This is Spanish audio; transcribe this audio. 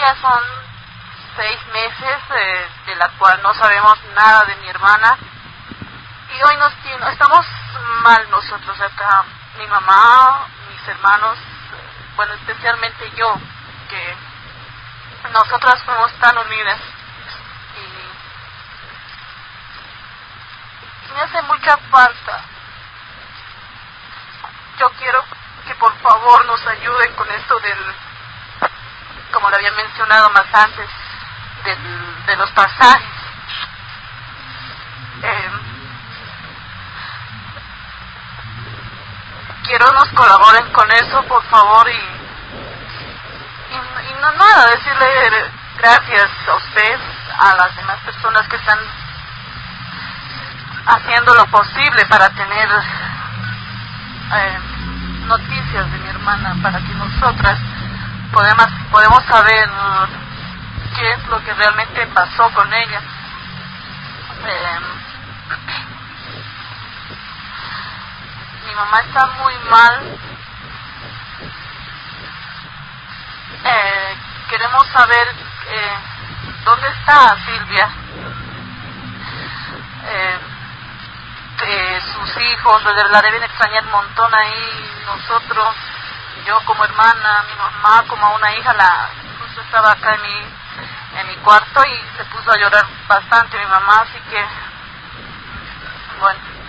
ya son seis meses eh, de la cual no sabemos nada de mi hermana. Y hoy nos estamos mal nosotros acá, mi mamá, mis hermanos, bueno, especialmente yo, que nosotras fuimos tan unidas. Y me hace mucha falta. Yo quiero que por favor nos ayuden con esto del, como lo había mencionado más antes, de los pasajes. Eh, quiero nos colaboren con eso, por favor, y, y, no nada, decirle gracias a usted, a las demás personas que están haciendo lo posible para tener eh, noticias de mi hermana, para que nosotras podemos, podemos saber qué es lo que realmente pasó con ella. Eh, mi mamá está muy mal. Eh, queremos saber eh, dónde está Silvia. Eh, sus hijos la deben extrañar un montón ahí. Nosotros, yo como hermana, mi mamá como una hija, la justo estaba acá en mi en mi cuarto y se puso a llorar bastante mi mamá, así que bueno